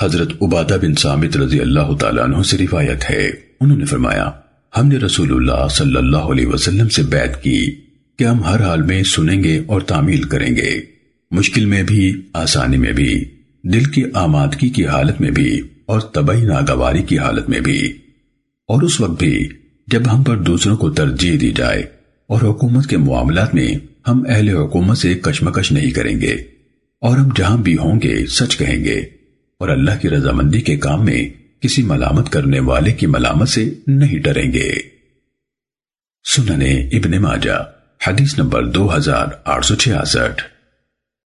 حضرت عبادہ بن سامت رضی اللہ تعالیٰ عنہ سے روایت ہے۔ انہوں نے فرمایا، ہم نے رسول اللہ صلی اللہ علیہ وسلم سے بیعت کی کہ ہم ہر حال میں سنیں گے اور تعمیل کریں گے۔ مشکل میں بھی، آسانی میں بھی، دل کی آمادگی کی حالت میں بھی اور طبعی ناگواری کی حالت میں بھی۔ اور اس وقت بھی جب ہم پر دوسروں کو ترجیح دی جائے اور حکومت کے معاملات میں ہم اہل حکومت سے کشمکش نہیں کریں گے اور ہم جہاں بھی ہوں گے، سچ کہیں گے۔ اور اللہ کی رضامندی کے کام میں کسی ملامت کرنے والے کی ملامت سے نہیں ڈریں گے۔ سننے ابن ماجہ، حدیث نمبر دو ہزار آٹھ سو چھیاسٹھ۔